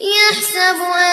يحسب أن